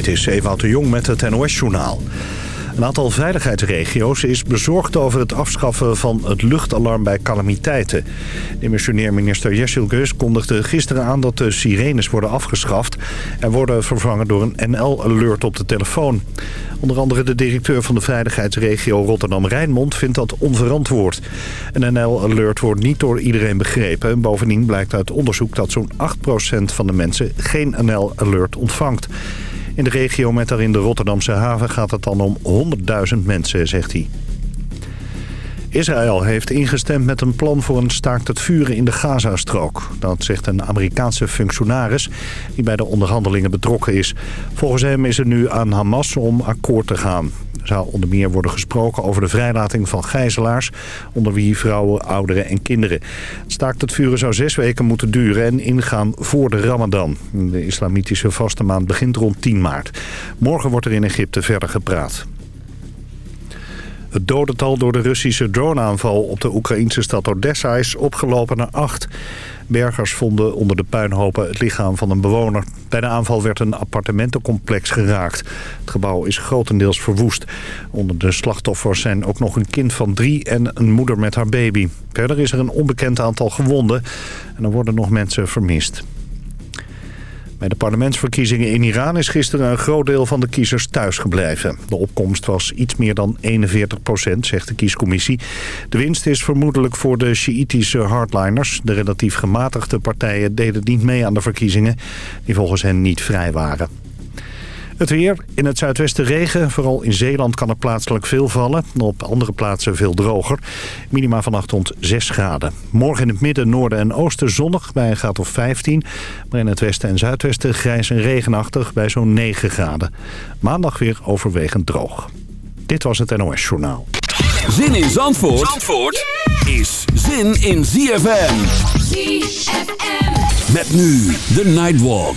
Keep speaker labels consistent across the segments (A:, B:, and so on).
A: Dit is Ewout de Jong met het NOS-journaal. Een aantal veiligheidsregio's is bezorgd over het afschaffen van het luchtalarm bij calamiteiten. Demissionair minister Jessil Geus kondigde gisteren aan dat de sirenes worden afgeschaft... en worden vervangen door een NL-alert op de telefoon. Onder andere de directeur van de veiligheidsregio Rotterdam-Rijnmond vindt dat onverantwoord. Een NL-alert wordt niet door iedereen begrepen. Bovendien blijkt uit onderzoek dat zo'n 8% van de mensen geen NL-alert ontvangt. In de regio met daarin de Rotterdamse haven gaat het dan om 100.000 mensen, zegt hij. Israël heeft ingestemd met een plan voor een staakt het vuren in de Gazastrook. Dat zegt een Amerikaanse functionaris die bij de onderhandelingen betrokken is. Volgens hem is het nu aan Hamas om akkoord te gaan. Er zou onder meer worden gesproken over de vrijlating van gijzelaars... onder wie vrouwen, ouderen en kinderen. Het staakt het vuren zou zes weken moeten duren en ingaan voor de Ramadan. De islamitische vaste maand begint rond 10 maart. Morgen wordt er in Egypte verder gepraat. Het dodental door de Russische droneaanval op de Oekraïnse stad Odessa is opgelopen naar acht. Bergers vonden onder de puinhopen het lichaam van een bewoner. Bij de aanval werd een appartementencomplex geraakt. Het gebouw is grotendeels verwoest. Onder de slachtoffers zijn ook nog een kind van drie en een moeder met haar baby. Verder is er een onbekend aantal gewonden en er worden nog mensen vermist. Bij de parlementsverkiezingen in Iran is gisteren een groot deel van de kiezers thuisgebleven. De opkomst was iets meer dan 41 procent, zegt de kiescommissie. De winst is vermoedelijk voor de Sjiitische hardliners. De relatief gematigde partijen deden niet mee aan de verkiezingen, die volgens hen niet vrij waren. Het weer. In het zuidwesten regen. Vooral in Zeeland kan er plaatselijk veel vallen. Op andere plaatsen veel droger. Minima vannacht rond 6 graden. Morgen in het midden, noorden en oosten zonnig bij een graad of 15. Maar in het westen en zuidwesten grijs en regenachtig bij zo'n 9 graden. Maandag weer overwegend droog. Dit was het NOS Journaal.
B: Zin in Zandvoort, Zandvoort is zin in ZFM. ZFM. Met nu de Nightwalk.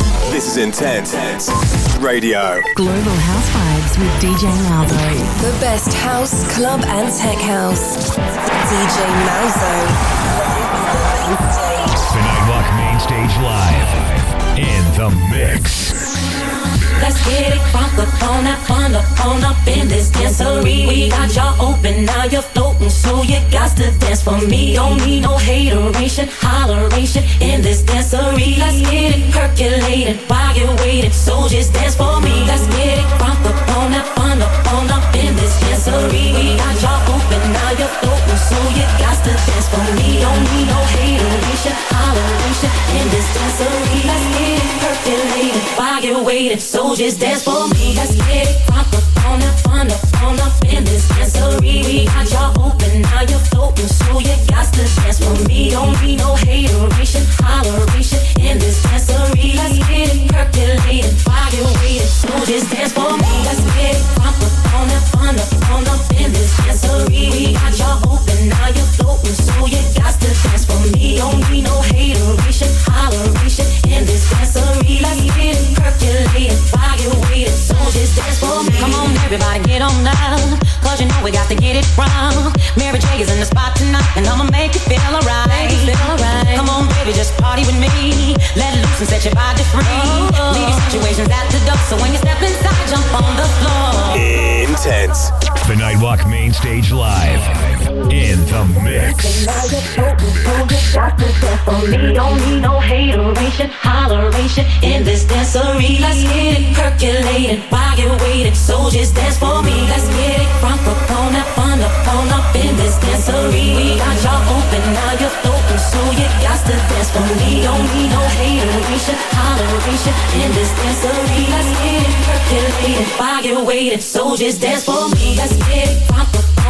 C: This is Intense Radio.
D: Global House Vibes with DJ Malzo.
E: The best house, club, and tech house. DJ Malzo.
F: The Nightwalk Main Stage Live. In the mix.
G: Let's get it crunk up on that fun up on up in this dancery. We got y'all open, now you're floating, so you got to dance for me. Don't need no hateration, holleration in this dancery. Let's get it percolating while you're waiting, so just dance for me. Let's get it crunk up on up on up in this dancery. We got y'all open, now you're floating, so you got to dance for me. Don't need no hateration, holleration in this dancery. Let's get it percolating while you're waiting, so just dance for me. Let's get it up on that fun up on up in this dancery. We got y'all open, now you're floating, so you got to dance for me. Don't need no hateration, holleration in this dancery. Let's get it percolating while you're waiting, so just dance for me. Let's get it up on up on up in this dancery. We got y'all open, now you're floating, so you got to dance for me. Don't need no hateration, holleration in this dancery. Let's get it percolating you're waiting, so just dance for me.
H: Come on, everybody, get on down. Cause you know we got to get it wrong. Mary J is in the spot tonight, and I'ma make you feel alright. Come on, baby, just party with me. Let loose and set your body free. Oh. oh, oh. Leave your situations at the door, so when you step inside, jump on the.
C: Intense.
F: The Nightwalk Main Stage Live. In the mix.
G: In this dancery. Let's get it percolating waiting, so just dance for me. Let's get it crunk up on that fun up on up in this dancery. We got y'all open, now you're floating, so you got to dance for me. Don't need no hateration, holleration in this dancery. Let's get it percolating waiting, so just dance for me. Let's get it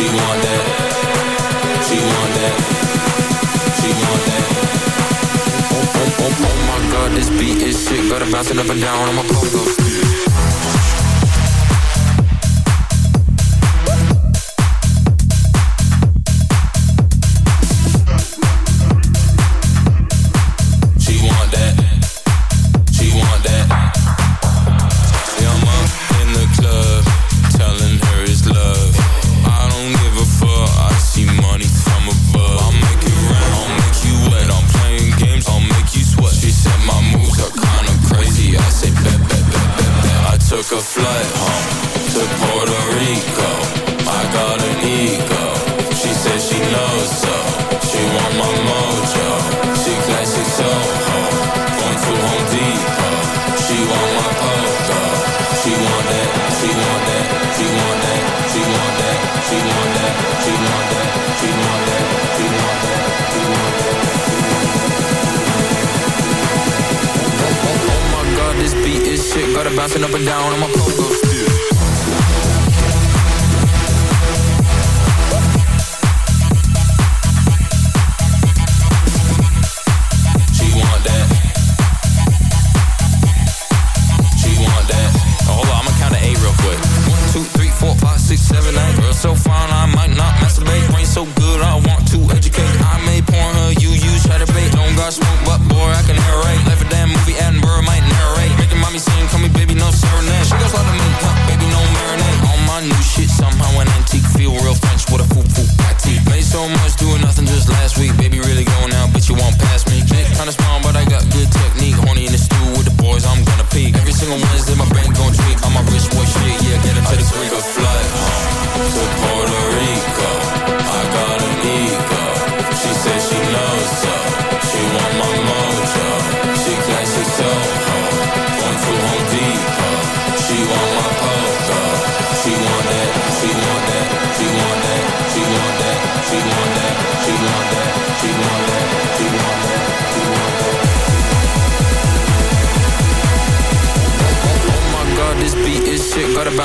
I: She want that. She want that. Oh, oh, oh, oh my god, this beat is sick. Got it bouncing up and down on my pogo stick.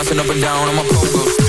J: Bouncing up and down on my pogo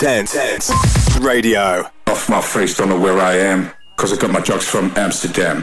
C: intense. Radio.
K: Off my face, don't know where I am, cause I got my drugs from Amsterdam.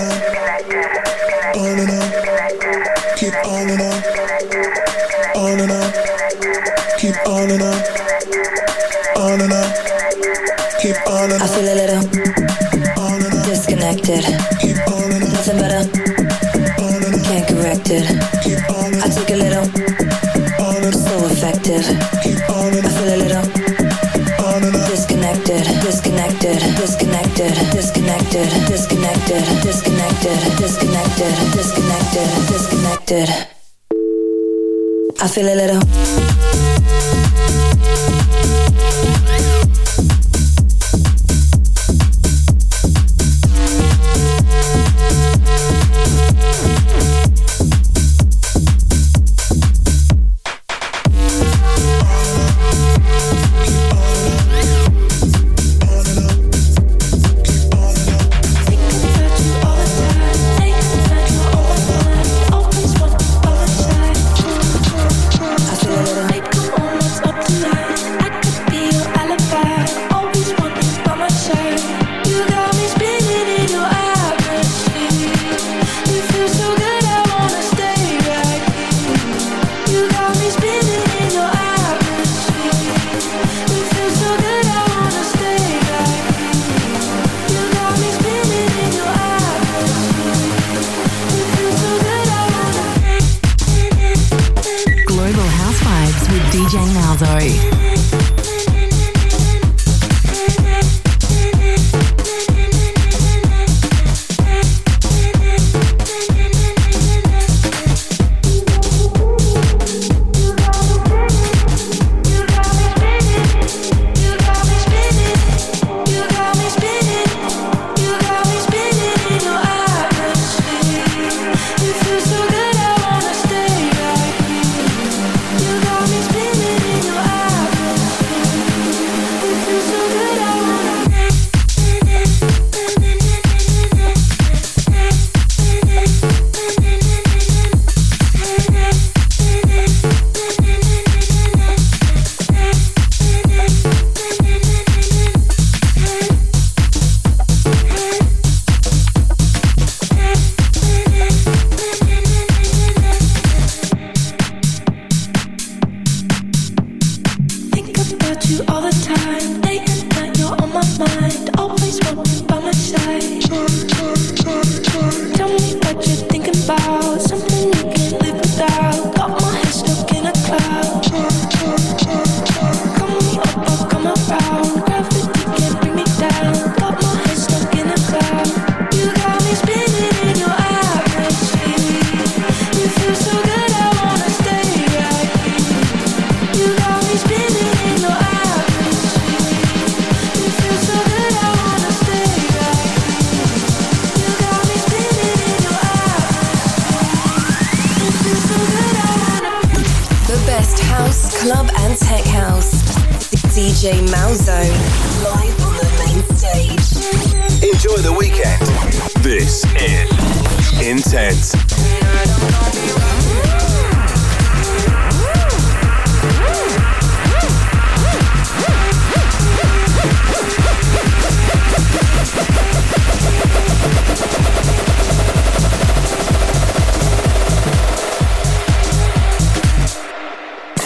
L: on on and keep on and on. And keep on and on. And keep on and on.
E: I feel disconnected, disconnected, disconnected, disconnected, disconnected, disconnected. I feel a little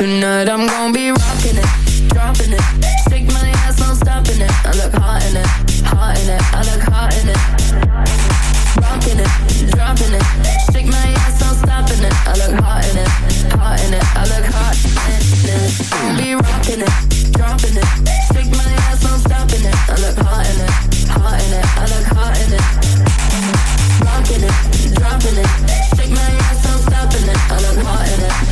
H: Tonight I'm gonna be rocking it, dropping it. Shake my ass, no stopping it. I look hot in it, hot in it. I look hot in it. Rocking it, dropping it. Shake my ass, no stopping
M: it. I look hot in it, hot in it. I look hot in it. Gonna be rocking it, dropping it. Shake my ass, no stopping it. I look hot in it, hot in it. I look hot in it. Rocking it, dropping it. Shake my ass, no stopping it. I look hot in it.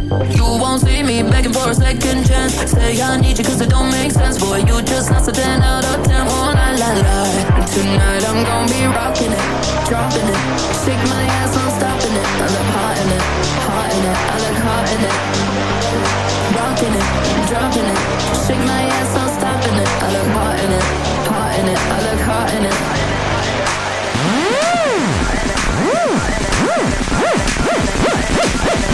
M: You won't see me begging for a second chance. Say I need you cause it don't make sense, boy. You just not a 10 out of 10. Oh, la la la. Tonight I'm gonna be rocking it, dropping it. Shake my ass, I'm stopping it. I look hot in it, hot in it. I look hot in it. Rocking it, dropping it. Shake my ass, I'm stopping it. I look hot in it, hot in it. I look hot in it.
N: Mm. Mm. Mm. Mm. Mm. Mm.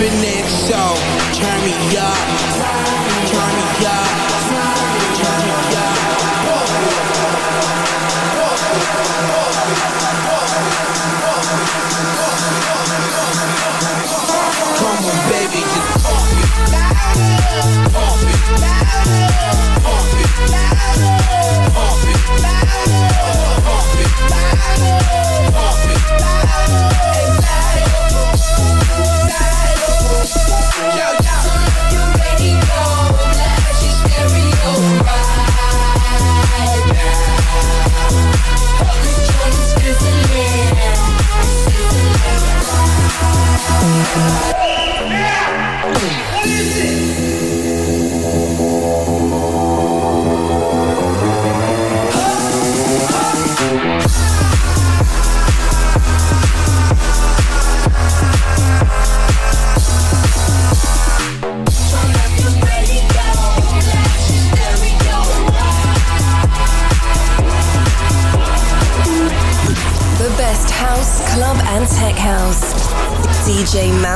N: We reppin' it.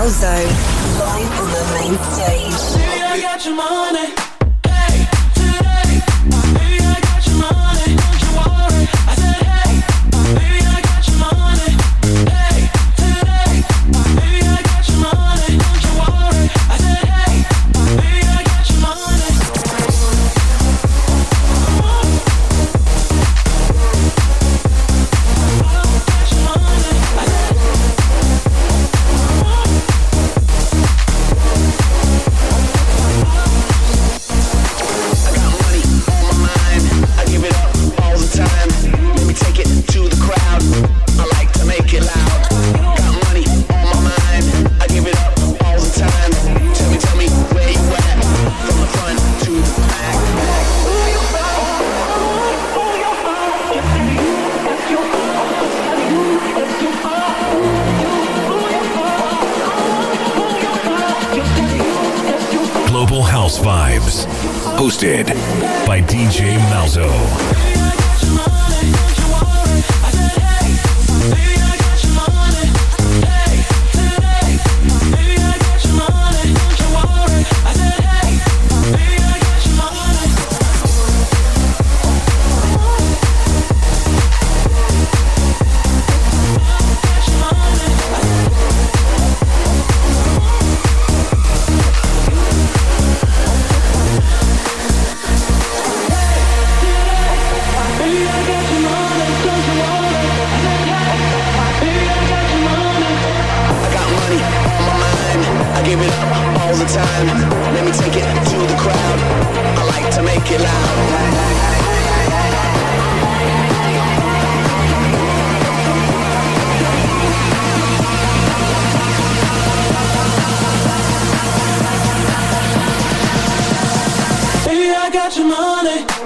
L: DJ
C: your money.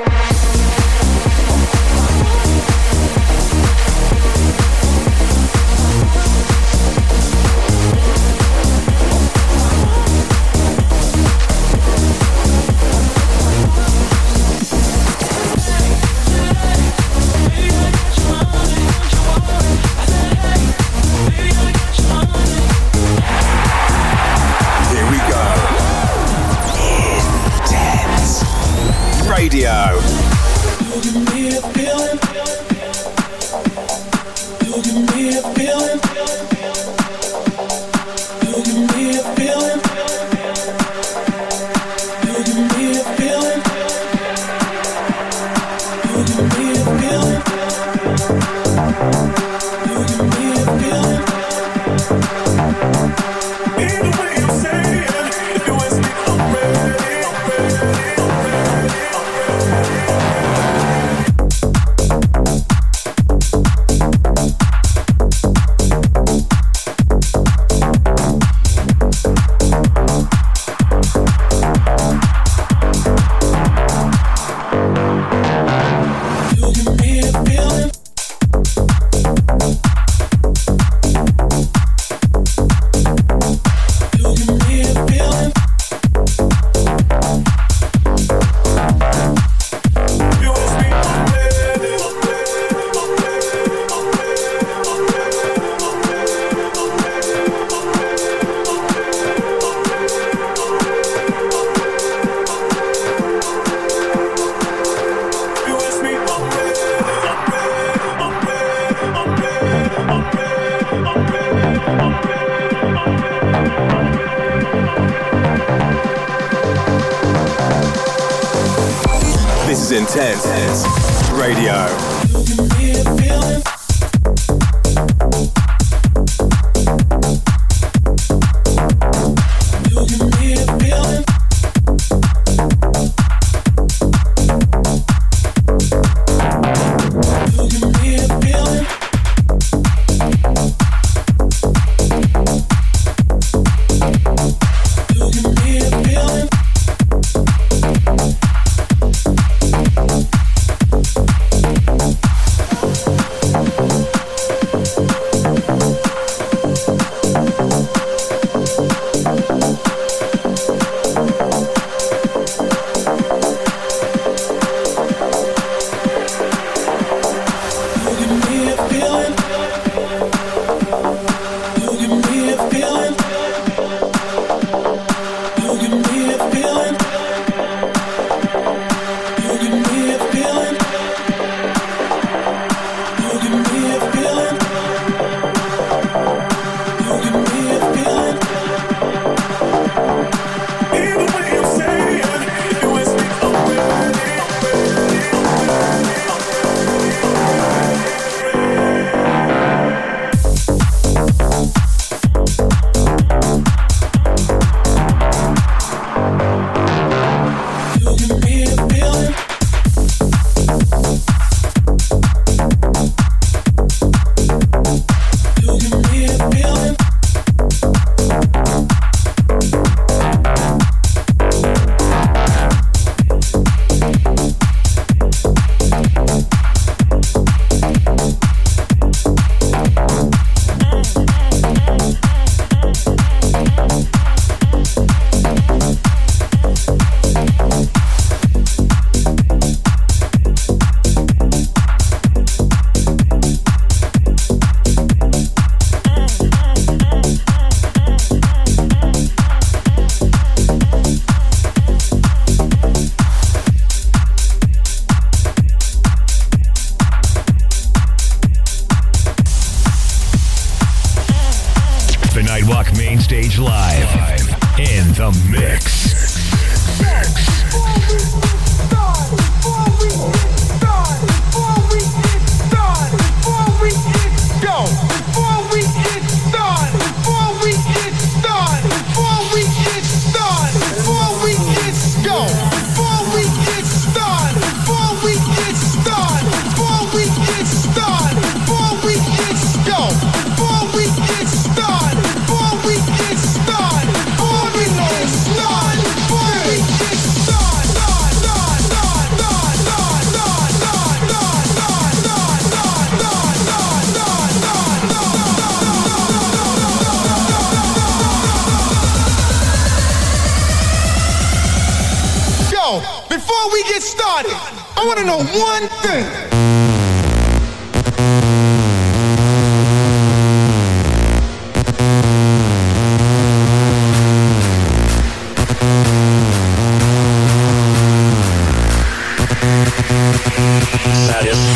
O: Intense. Radio.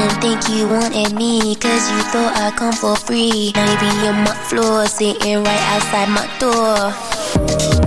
P: Didn't think you wanted me, cause you thought I'd come for free. Now you be on my floor, sitting right outside my door.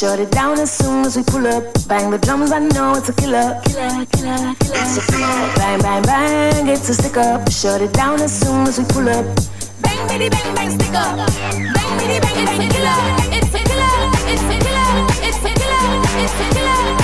Q: Shut it down as soon as we pull up. Bang the drums, I know it's a killer. Killer, killer, killer. Bang, bang, bang, it's a stick up. Shut it down as soon as we pull up. Bang, bitty, bang, bang, stick up. Bang, bitty, bang, it's a killer. It's a killer. It's a killer. It's a killer. It's a killer. It's a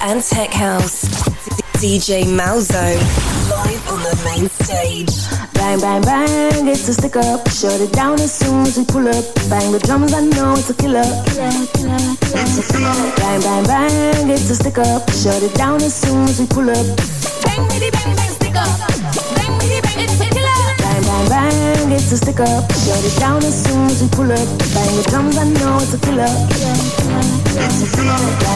E: and tech house. DJ Malzo. Live on the main stage.
Q: Bang, bang, bang, it's a stick up. Shut it down as soon as we pull up. Bang the drums, I know it's a killer. Bang, bang, bang, it's a stick up. Shut it down as soon as we pull up. Bang, bitty, bang, bang, stick up. Bang, bitty, bang, it's a killer. Bang, bang, bang, it's a stick up. Shut it down as soon as we pull up. Bang the drums, I know it's a killer. Bang,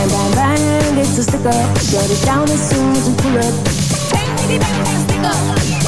Q: bang, bang, it's a stick up. Shut it down as soon as we pull up. Bang, bang, bang, stick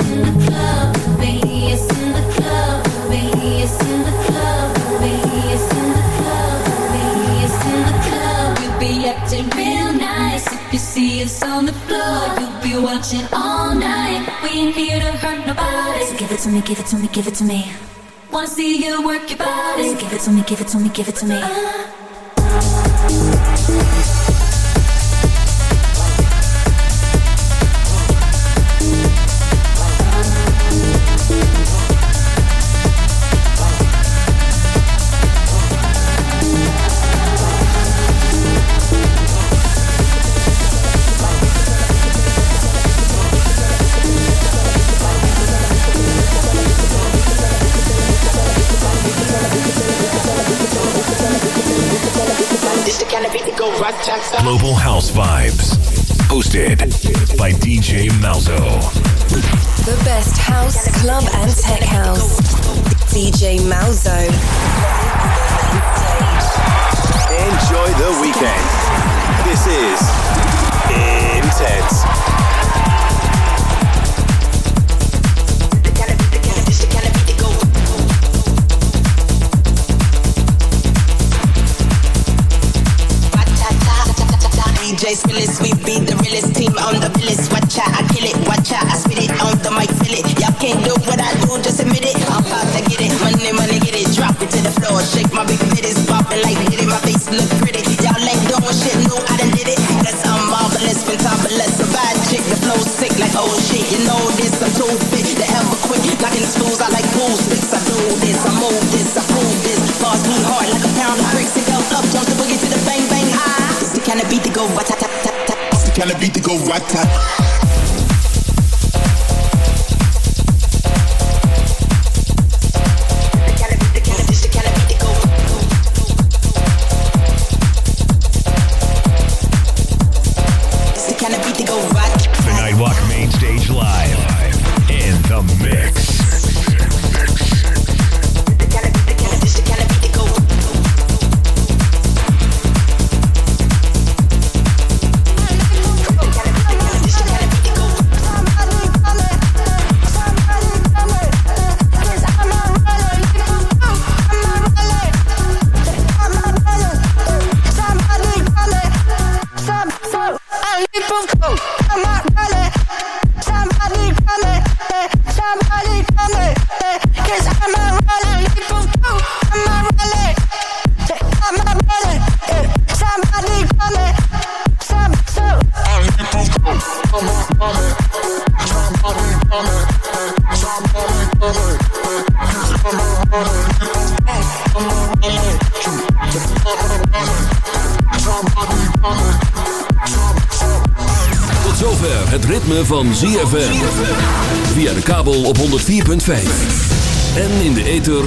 R: ain't here to hurt nobody. So give it to me, give it to me, give it to me. Wanna see you work your body. So give it to me, give it to me, give it to me.
F: Global House Vibes. Hosted by DJ Malzo.
S: The best house, club, and tech house. DJ Malzo.
C: Enjoy the weekend. This is Intense.
J: It, to the floor, shake my big bitties, bopping like hit it, my face look pretty. Y'all ain't doing shit new, I done did it. Cause I'm marvelous, fantabulous, a bad chick, the flow sick like oh shit. You know this, I'm too fit to ever quit. Knocking the schools, I like pool sticks. I do this, I move this, I prove this. Bars me hard like a pound of bricks, it go up, jump the boogie to the bang bang high. It's the kind of beat to go right tap tap tap.
T: It's the kind of beat to go right tap.